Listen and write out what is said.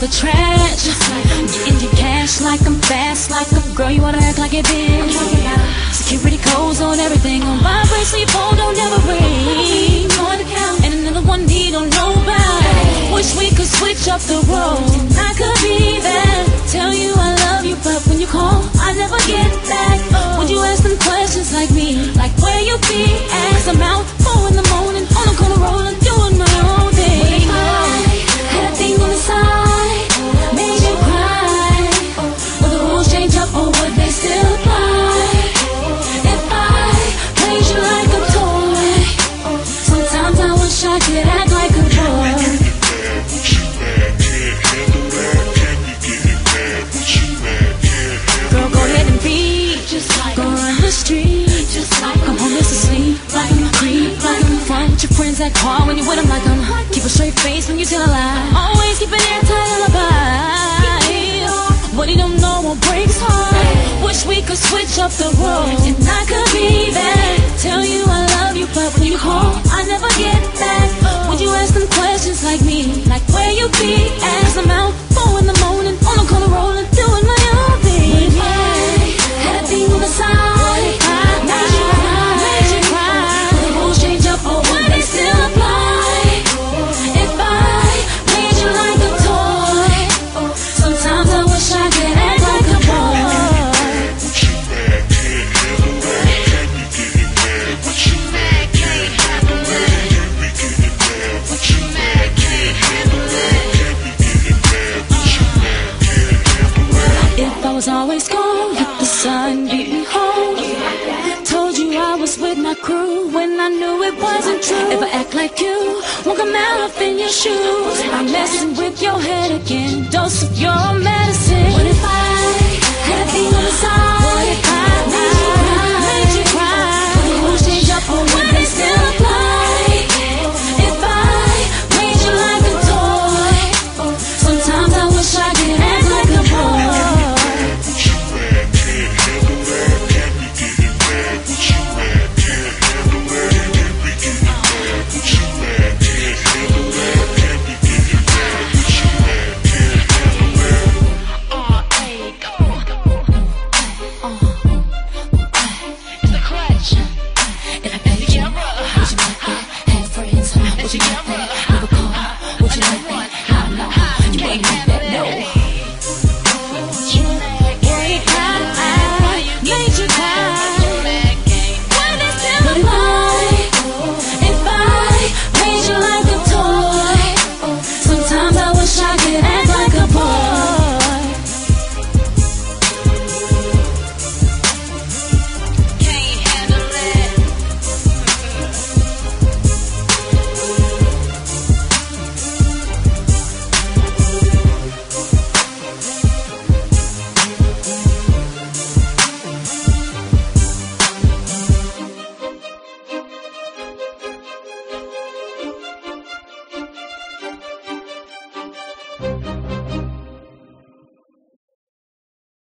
the trash. Getting your cash like I'm fast, like a girl. You wanna act like it been. On everything on so your phone don't ever ring. And another one need on nobody. Wish we could switch up the roles. I could be there, tell you I love you, but when you call, I never get back. Would you ask them questions like me, like where you be? Ask them out I wish I could act like a. Girl, go ahead and be go the street, like a creep, your friends when you keep a straight face when you tell a lie. Always keep alibi. He don't know. Wish we could switch up the roles and I could be there. Tell you I love you, but when you call, get always gone with the sun beating home, told you I was with my crew when I knew it wasn't true. If I act like you, won't come out in your shoes. I'm messing with your head again, dose of your medicine. What if I She that.